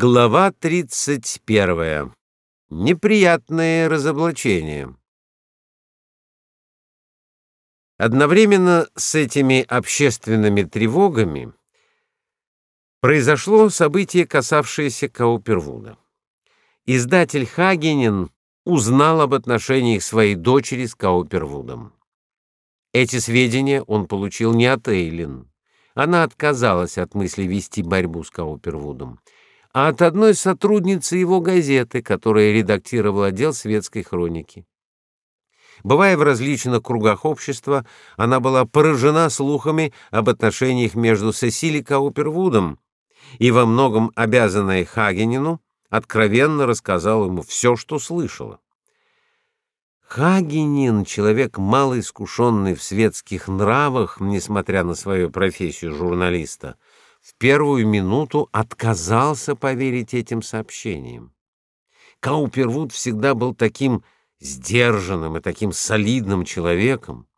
Глава 31. Неприятные разоблачения. Одновременно с этими общественными тревогами произошло событие, касавшееся Каупервуда. Издатель Хагенин узнал об отношениях своей дочери с Каупервудом. Эти сведения он получил не от Эйлин. Она отказалась от мысли вести борьбу с Каупервудом а от одной сотрудницы его газеты, которая редактировала отдел светской хроники. Бывая в различных кругах общества, она была поражена слухами об отношениях между Сесили Каупервудом и во многом обязанная Хагенину, откровенно рассказала ему все, что слышала. Хагенин, человек малоискушенный в светских нравах, несмотря на свою профессию журналиста, в первую минуту отказался поверить этим сообщениям. Каупервуд всегда был таким сдержанным и таким солидным человеком.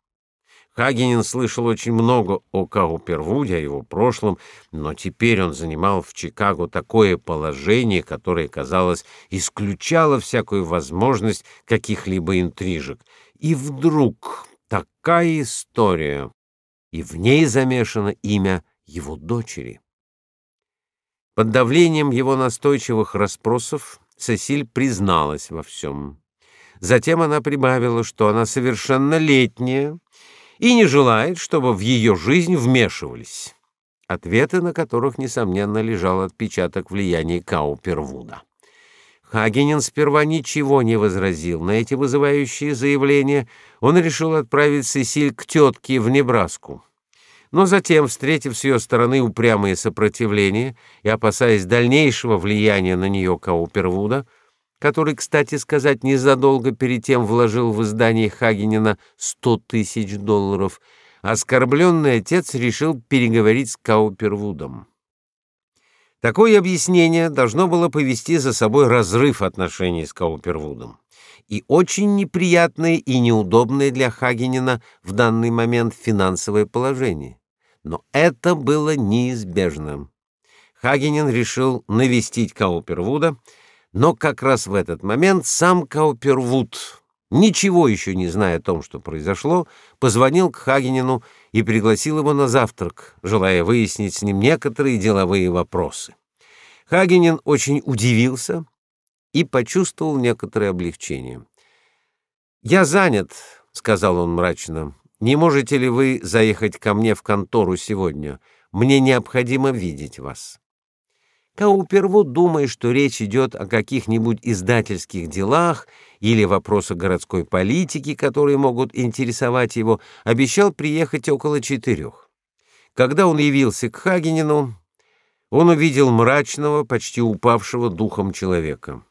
Хагенин слышал очень много о Каупервуде, о его прошлом, но теперь он занимал в Чикаго такое положение, которое, казалось, исключало всякую возможность каких-либо интрижек. И вдруг такая история, и в ней замешано имя его дочери. Под давлением его настойчивых расспросов Сесиль призналась во всем. Затем она прибавила, что она совершеннолетняя и не желает, чтобы в ее жизнь вмешивались. Ответы на которых несомненно лежал отпечаток влияния Каупервуда. Хагенин сперва ничего не возразил на эти вызывающие заявления. Он решил отправить Сесиль к тетке в Небраску. Но затем, встретив с ее стороны упрямое сопротивление и опасаясь дальнейшего влияния на нее Каупервуда, который, кстати сказать, незадолго перед тем вложил в издание Хагенина сто тысяч долларов, оскорбленный отец решил переговорить с Каупервудом. Такое объяснение должно было повести за собой разрыв отношений с Каупервудом и очень неприятное и неудобное для Хагенина в данный момент финансовое положение но это было неизбежно. Хагенин решил навестить Каупервуда, но как раз в этот момент сам Каупервуд, ничего еще не зная о том, что произошло, позвонил к Хагенину и пригласил его на завтрак, желая выяснить с ним некоторые деловые вопросы. Хагенин очень удивился и почувствовал некоторое облегчение. "Я занят", сказал он мрачно. Не можете ли вы заехать ко мне в контору сегодня? Мне необходимо видеть вас. Каупервуд, думая, что речь идет о каких-нибудь издательских делах или вопросах городской политики, которые могут интересовать его, обещал приехать около четырех. Когда он явился к Хагенину, он увидел мрачного, почти упавшего духом человека.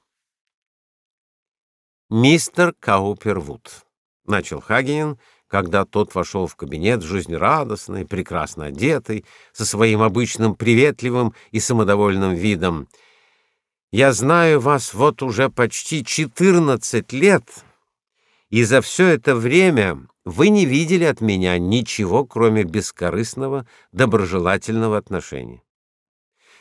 Мистер Каупервуд, начал Хагенин, когда тот вошел в кабинет жизнерадостный, прекрасно одетый, со своим обычным приветливым и самодовольным видом. Я знаю вас вот уже почти четырнадцать лет, и за все это время вы не видели от меня ничего, кроме бескорыстного, доброжелательного отношения.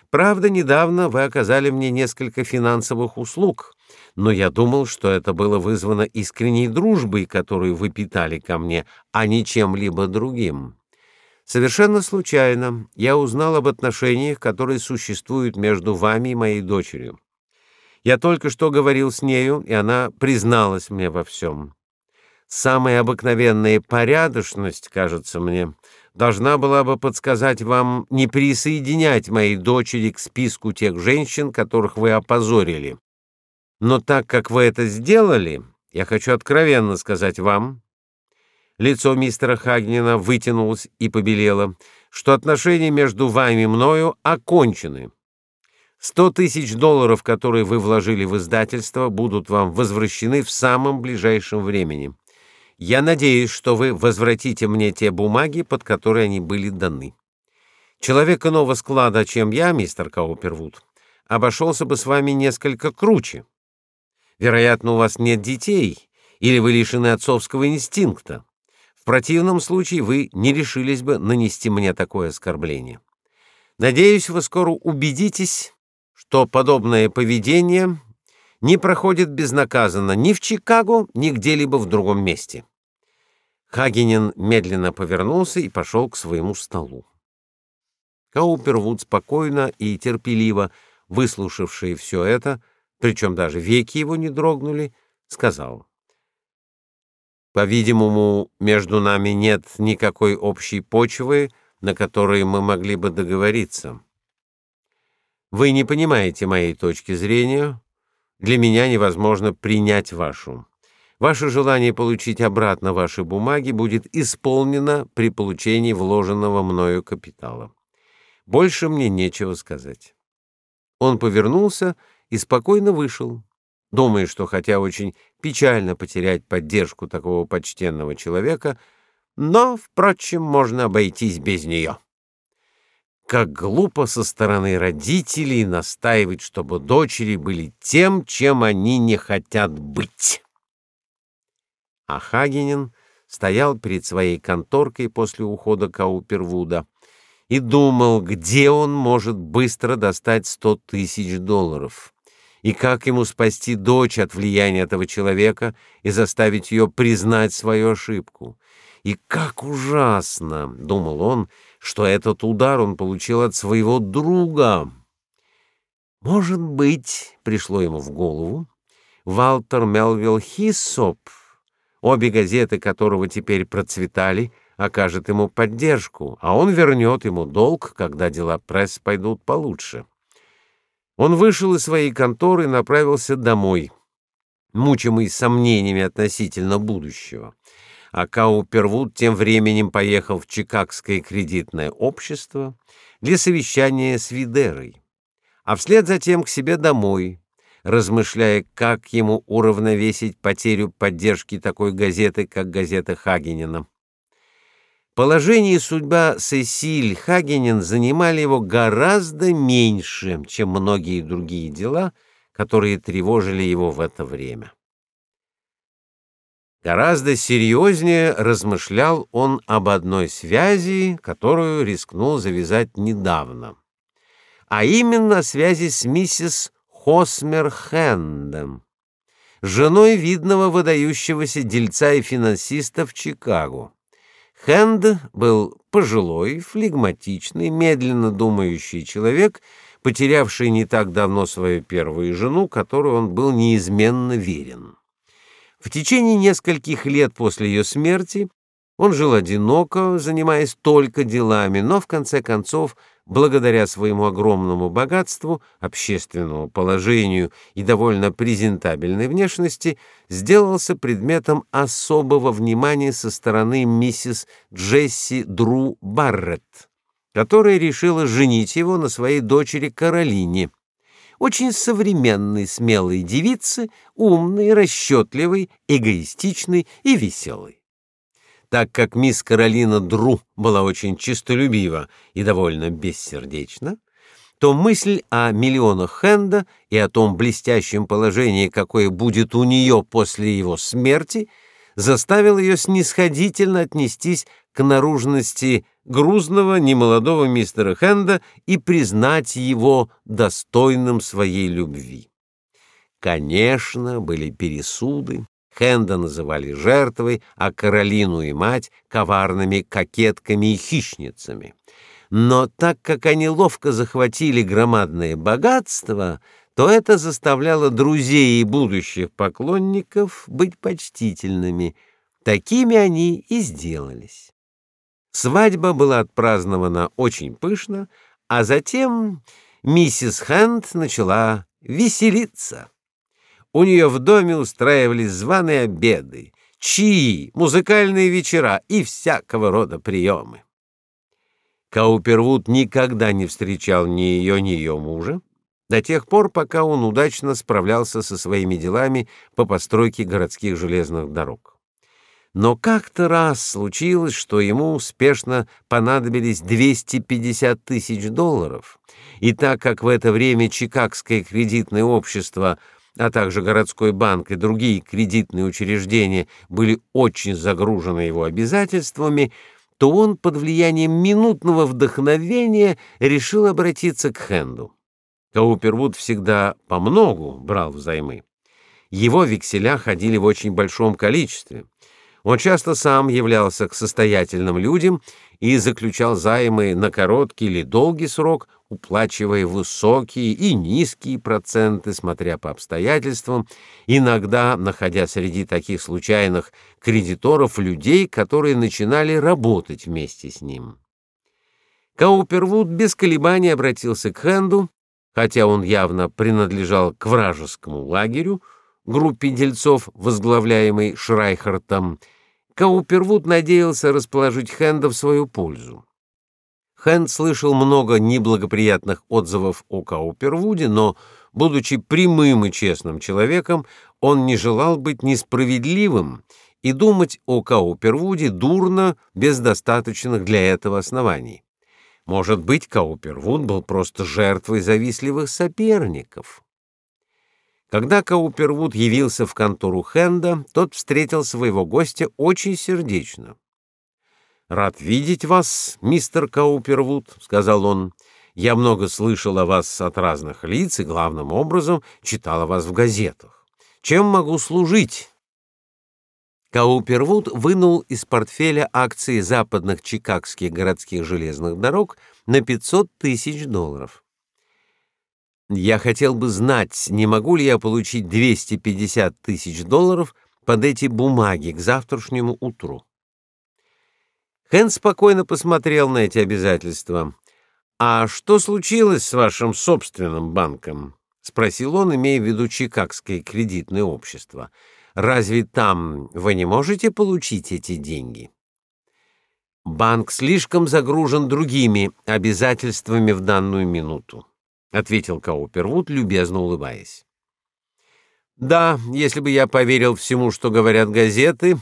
Правда, недавно вы оказали мне несколько финансовых услуг, но я думал, что это было вызвано искренней дружбой, которую вы питали ко мне, а не чем-либо другим. Совершенно случайно я узнал об отношениях, которые существуют между вами и моей дочерью. Я только что говорил с нею, и она призналась мне во всем. Самая обыкновенная порядочность, кажется мне, должна была бы подсказать вам не присоединять моей дочери к списку тех женщин, которых вы опозорили. Но так как вы это сделали, я хочу откровенно сказать вам, лицо мистера Хагнина вытянулось и побелело, что отношения между вами и мною окончены. Сто тысяч долларов, которые вы вложили в издательство, будут вам возвращены в самом ближайшем времени. Я надеюсь, что вы возвратите мне те бумаги, под которые они были даны. Человек иного склада, чем я, мистер Каупервуд, обошелся бы с вами несколько круче. Вероятно, у вас нет детей, или вы лишены отцовского инстинкта. В противном случае вы не решились бы нанести мне такое оскорбление. Надеюсь, вы скоро убедитесь, что подобное поведение не проходит безнаказанно ни в Чикаго, ни где-либо в другом месте. Хагенин медленно повернулся и пошел к своему столу. Каупервуд спокойно и терпеливо, выслушавший все это, причем даже веки его не дрогнули, сказал: "По-видимому, между нами нет никакой общей почвы, на которой мы могли бы договориться. Вы не понимаете моей точки зрения, для меня невозможно принять вашу. Ваше желание получить обратно ваши бумаги будет исполнено при получении вложенного мною капитала. Больше мне нечего сказать. Он повернулся и спокойно вышел, думая, что хотя очень печально потерять поддержку такого почтенного человека, но, впрочем, можно обойтись без нее. Как глупо со стороны родителей настаивать, чтобы дочери были тем, чем они не хотят быть. А Хагенин стоял перед своей конторкой после ухода Каупервуда и думал, где он может быстро достать сто тысяч долларов и как ему спасти дочь от влияния этого человека и заставить ее признать свою ошибку. И как ужасно, думал он, что этот удар он получил от своего друга. Может быть, пришло ему в голову, Валтер Мелвилл Хиссоп, обе газеты которого теперь процветали, окажет ему поддержку, а он вернет ему долг, когда дела пресс пойдут получше. Он вышел из своей конторы и направился домой, мучимый сомнениями относительно будущего а Каупервуд тем временем поехал в Чикагское кредитное общество для совещания с Видерой, а вслед затем к себе домой, размышляя, как ему уравновесить потерю поддержки такой газеты, как газета Хагенина. Положение и судьба Сесиль Хагенин занимали его гораздо меньше, чем многие другие дела, которые тревожили его в это время. Гораздо серьезнее размышлял он об одной связи, которую рискнул завязать недавно, а именно связи с миссис Хосмер Хендем, женой видного выдающегося дельца и финансиста в Чикаго. Хенд был пожилой, флегматичный, медленно думающий человек, потерявший не так давно свою первую жену, которой он был неизменно верен. В течение нескольких лет после ее смерти он жил одиноко, занимаясь только делами, но в конце концов, благодаря своему огромному богатству, общественному положению и довольно презентабельной внешности, сделался предметом особого внимания со стороны миссис Джесси Дру Барретт, которая решила женить его на своей дочери Каролине очень современной, смелой девицы, умной, расчетливой, эгоистичной и веселой. Так как мисс Каролина Дру была очень честолюбива и довольно бессердечна, то мысль о миллионах Хенда и о том блестящем положении, какое будет у нее после его смерти, заставила ее снисходительно отнестись к наружности грузного немолодого мистера Хенда и признать его достойным своей любви. Конечно, были пересуды. Хенда называли жертвой, а Каролину и мать коварными кокетками и хищницами. Но так как они ловко захватили громадное богатство, то это заставляло друзей и будущих поклонников быть почтительными. Такими они и сделались. Свадьба была отпразднована очень пышно, а затем миссис Хэнд начала веселиться. У нее в доме устраивались званые обеды, чаи, музыкальные вечера и всякого рода приемы. Каупервуд никогда не встречал ни ее, ни ее мужа до тех пор, пока он удачно справлялся со своими делами по постройке городских железных дорог. Но как-то раз случилось, что ему успешно понадобились 250 тысяч долларов, и так как в это время Чикагское кредитное общество, а также городской банк и другие кредитные учреждения были очень загружены его обязательствами, то он под влиянием минутного вдохновения решил обратиться к Хенду. Каупервуд всегда по многу брал взаймы. Его векселя ходили в очень большом количестве. Он часто сам являлся к состоятельным людям и заключал займы на короткий или долгий срок, уплачивая высокие и низкие проценты, смотря по обстоятельствам, иногда находя среди таких случайных кредиторов людей, которые начинали работать вместе с ним. Каупервуд без колебаний обратился к Хенду, хотя он явно принадлежал к вражескому лагерю, группе дельцов, возглавляемой Шрайхартом, Каупервуд надеялся расположить Хенда в свою пользу. Хенд слышал много неблагоприятных отзывов о Каупервуде, но, будучи прямым и честным человеком, он не желал быть несправедливым и думать о Каупервуде дурно без достаточных для этого оснований. Может быть, Каупервуд был просто жертвой завистливых соперников. Когда Каупервуд явился в контору Хенда, тот встретил своего гостя очень сердечно. «Рад видеть вас, мистер Каупервуд», — сказал он. «Я много слышал о вас от разных лиц и, главным образом, читал о вас в газетах. Чем могу служить?» Каупервуд вынул из портфеля акции западных чикагских городских железных дорог на 500 тысяч долларов. Я хотел бы знать, не могу ли я получить 250 тысяч долларов под эти бумаги к завтрашнему утру. Хэн спокойно посмотрел на эти обязательства. А что случилось с вашим собственным банком? спросил он, имея в виду Чикагское кредитное общество. Разве там вы не можете получить эти деньги? Банк слишком загружен другими обязательствами в данную минуту ответил Каупервуд, любезно улыбаясь. Да, если бы я поверил всему, что говорят газеты,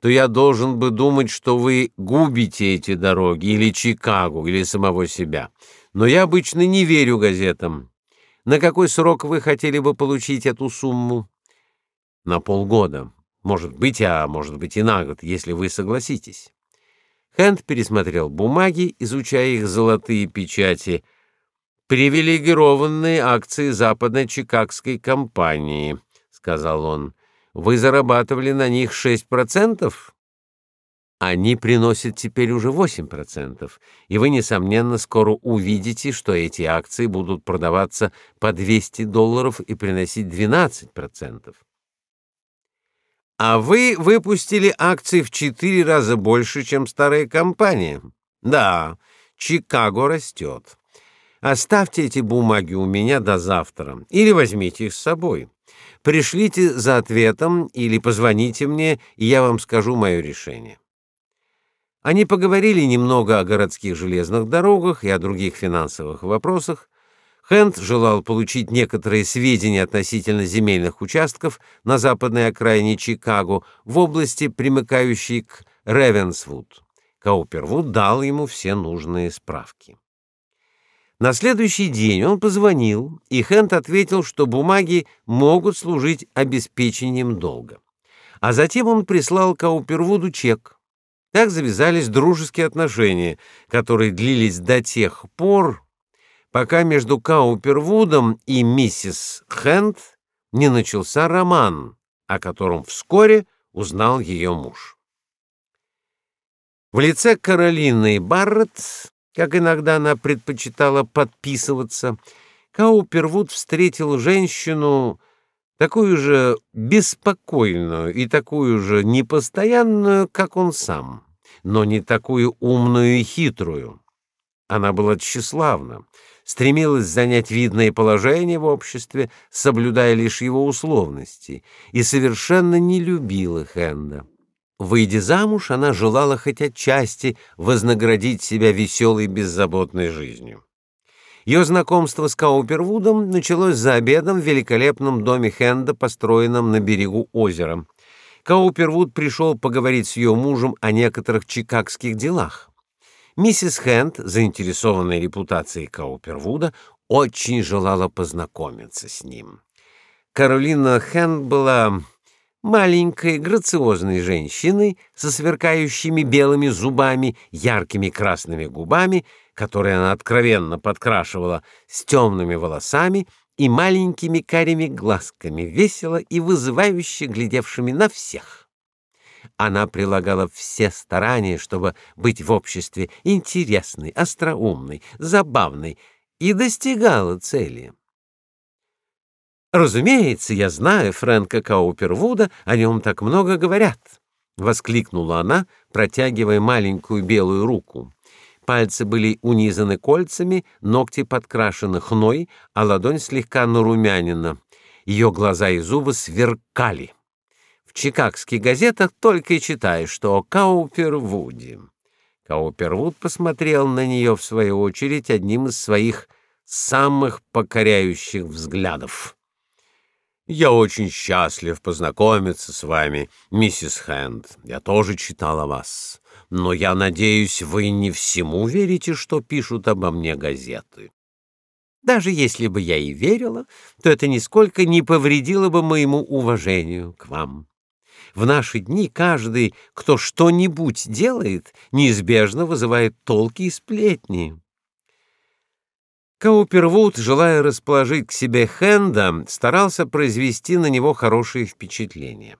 то я должен бы думать, что вы губите эти дороги или Чикаго, или самого себя. Но я обычно не верю газетам. На какой срок вы хотели бы получить эту сумму? На полгода. Может быть, а может быть и на год, если вы согласитесь. Хэнд пересмотрел бумаги, изучая их золотые печати — привилегированные акции западной чикагской компании, сказал он. Вы зарабатывали на них 6%? Они приносят теперь уже 8%, и вы несомненно скоро увидите, что эти акции будут продаваться по 200 долларов и приносить 12%. А вы выпустили акции в 4 раза больше, чем старая компания. Да, Чикаго растет. Оставьте эти бумаги у меня до завтра или возьмите их с собой. Пришлите за ответом или позвоните мне, и я вам скажу мое решение. Они поговорили немного о городских железных дорогах и о других финансовых вопросах. Хенд желал получить некоторые сведения относительно земельных участков на западной окраине Чикаго в области, примыкающей к Ревенсвуд. Каупервуд дал ему все нужные справки. На следующий день он позвонил, и Хент ответил, что бумаги могут служить обеспечением долга. А затем он прислал Каупервуду чек. Так завязались дружеские отношения, которые длились до тех пор, пока между Каупервудом и миссис Хент не начался роман, о котором вскоре узнал ее муж. В лице Каролины Барретт как иногда она предпочитала подписываться, Каупервуд встретил женщину такую же беспокойную и такую же непостоянную, как он сам, но не такую умную и хитрую. Она была тщеславна, стремилась занять видное положение в обществе, соблюдая лишь его условности, и совершенно не любила Хенда. Выйдя замуж, она желала хоть отчасти вознаградить себя веселой беззаботной жизнью. Ее знакомство с Каупервудом началось за обедом в великолепном доме Хенда, построенном на берегу озера. Каупервуд пришел поговорить с ее мужем о некоторых чикагских делах. Миссис Хенд, заинтересованная репутацией Каупервуда, очень желала познакомиться с ним. Каролина Хенд была маленькой грациозной женщиной со сверкающими белыми зубами, яркими красными губами, которые она откровенно подкрашивала, с темными волосами и маленькими карими глазками, весело и вызывающе глядевшими на всех. Она прилагала все старания, чтобы быть в обществе интересной, остроумной, забавной, и достигала цели. Разумеется, я знаю Фрэнка Каупервуда, о нем так много говорят, воскликнула она, протягивая маленькую белую руку. Пальцы были унизаны кольцами, ногти подкрашены хной, а ладонь слегка нарумянина. Ее глаза и зубы сверкали. В чикагских газетах только и читаешь, что о Каупервуде. Каупервуд посмотрел на нее в свою очередь одним из своих самых покоряющих взглядов. Я очень счастлив познакомиться с вами, миссис Хэнд. Я тоже читал о вас, но я надеюсь, вы не всему верите, что пишут обо мне газеты. Даже если бы я и верила, то это нисколько не повредило бы моему уважению к вам. В наши дни каждый, кто что-нибудь делает, неизбежно вызывает толки и сплетни. Каупервуд, желая расположить к себе Хенда, старался произвести на него хорошее впечатление.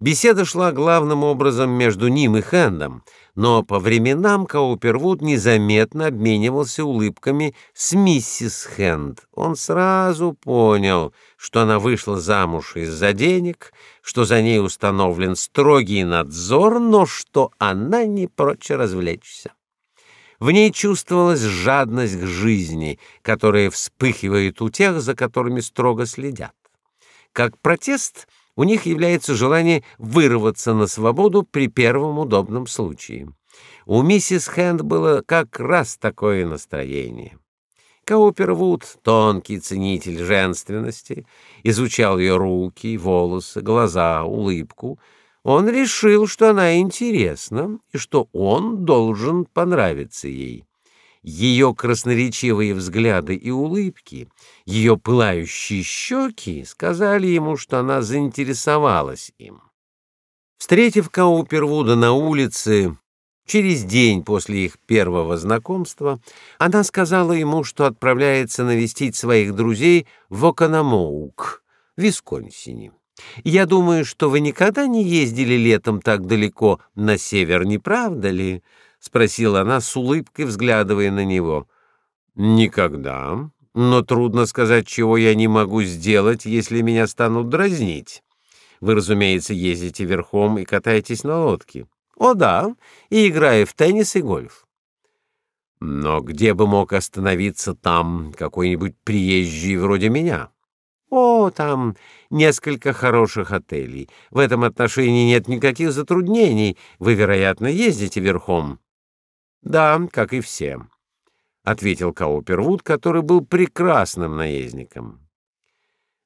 Беседа шла главным образом между ним и Хендом, но по временам Каупервуд незаметно обменивался улыбками с миссис Хенд. Он сразу понял, что она вышла замуж из-за денег, что за ней установлен строгий надзор, но что она не прочь развлечься. В ней чувствовалась жадность к жизни, которая вспыхивает у тех, за которыми строго следят. Как протест у них является желание вырваться на свободу при первом удобном случае. У миссис Хэнд было как раз такое настроение. Каупервуд, тонкий ценитель женственности, изучал ее руки, волосы, глаза, улыбку — он решил, что она интересна и что он должен понравиться ей. Ее красноречивые взгляды и улыбки, ее пылающие щеки сказали ему, что она заинтересовалась им. Встретив Каупервуда на улице, через день после их первого знакомства, она сказала ему, что отправляется навестить своих друзей в Оканамоук, Висконсине. Я думаю, что вы никогда не ездили летом так далеко на север, не правда ли? спросила она с улыбкой, взглядывая на него. Никогда, но трудно сказать, чего я не могу сделать, если меня станут дразнить. Вы, разумеется, ездите верхом и катаетесь на лодке. О да, и играя в теннис и гольф. Но где бы мог остановиться там какой-нибудь приезжий вроде меня? О, там несколько хороших отелей. В этом отношении нет никаких затруднений. Вы, вероятно, ездите верхом. Да, как и все, ответил Каупервуд, который был прекрасным наездником.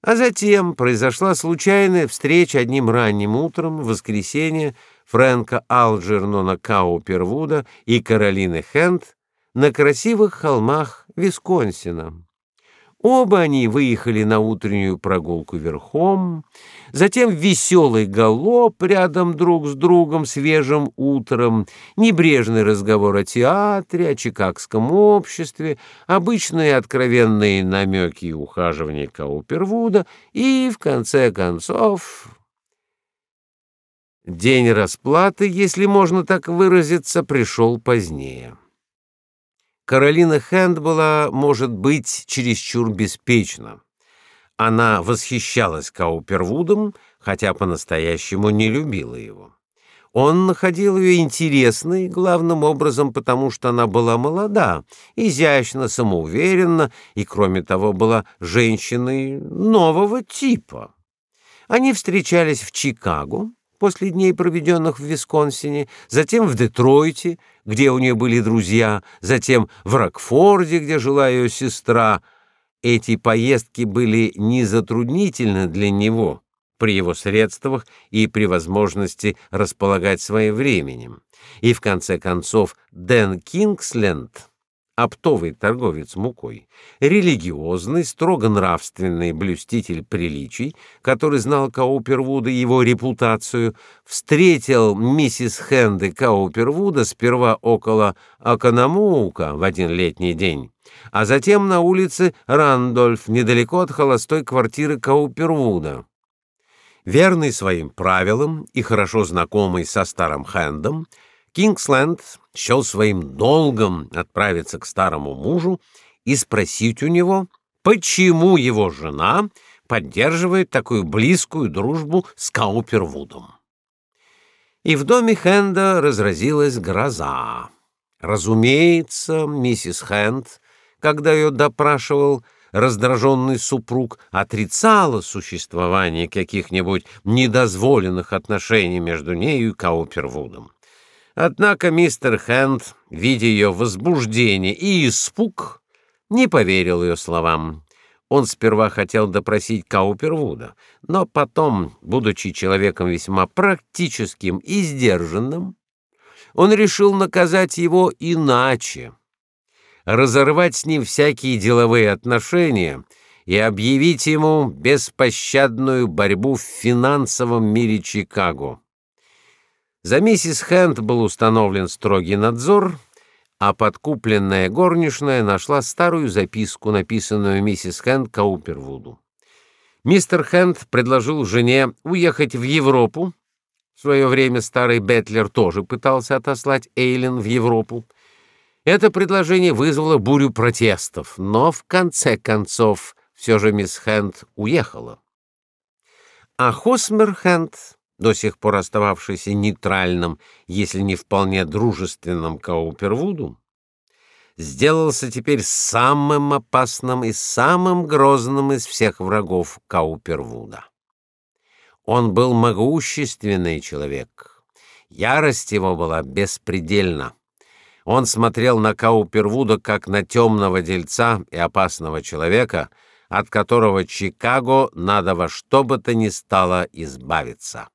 А затем произошла случайная встреча одним ранним утром в воскресенье Фрэнка Алджернона Каупервуда и Каролины Хенд на красивых холмах Висконсина. Оба они выехали на утреннюю прогулку верхом, затем веселый галоп рядом друг с другом свежим утром, небрежный разговор о театре, о чикагском обществе, обычные откровенные намеки и ухаживания Каупервуда и, в конце концов... День расплаты, если можно так выразиться, пришел позднее. Каролина Хэнд была, может быть, чересчур беспечна. Она восхищалась Каупервудом, хотя по-настоящему не любила его. Он находил ее интересной, главным образом потому, что она была молода, изящна, самоуверенна и, кроме того, была женщиной нового типа. Они встречались в Чикаго, после дней, проведенных в Висконсине, затем в Детройте, где у нее были друзья, затем в Рокфорде, где жила ее сестра. Эти поездки были не затруднительны для него при его средствах и при возможности располагать своим временем. И в конце концов Дэн Кингсленд оптовый торговец мукой, религиозный, строго нравственный блюститель приличий, который знал Каупервуда и его репутацию, встретил миссис Хенды Каупервуда сперва около Аканамуука в один летний день, а затем на улице Рандольф, недалеко от холостой квартиры Каупервуда. Верный своим правилам и хорошо знакомый со старым Хендом, Кингсленд счел своим долгом отправиться к старому мужу и спросить у него, почему его жена поддерживает такую близкую дружбу с Каупервудом. И в доме Хенда разразилась гроза. Разумеется, миссис Хенд, когда ее допрашивал раздраженный супруг, отрицала существование каких-нибудь недозволенных отношений между нею и Каупервудом. Однако мистер Хэнд, видя ее возбуждение и испуг, не поверил ее словам. Он сперва хотел допросить Каупервуда, но потом, будучи человеком весьма практическим и сдержанным, он решил наказать его иначе, разорвать с ним всякие деловые отношения и объявить ему беспощадную борьбу в финансовом мире Чикаго. За миссис Хэнд был установлен строгий надзор, а подкупленная горничная нашла старую записку, написанную миссис Хэнд Каупервуду. Мистер Хэнд предложил жене уехать в Европу. В свое время старый Бетлер тоже пытался отослать Эйлин в Европу. Это предложение вызвало бурю протестов, но в конце концов все же мисс Хэнд уехала. А Хосмер Хэнд до сих пор остававшийся нейтральным, если не вполне дружественным Каупервуду, сделался теперь самым опасным и самым грозным из всех врагов Каупервуда. Он был могущественный человек. Ярость его была беспредельна. Он смотрел на Каупервуда как на темного дельца и опасного человека, от которого Чикаго надо во что бы то ни стало избавиться.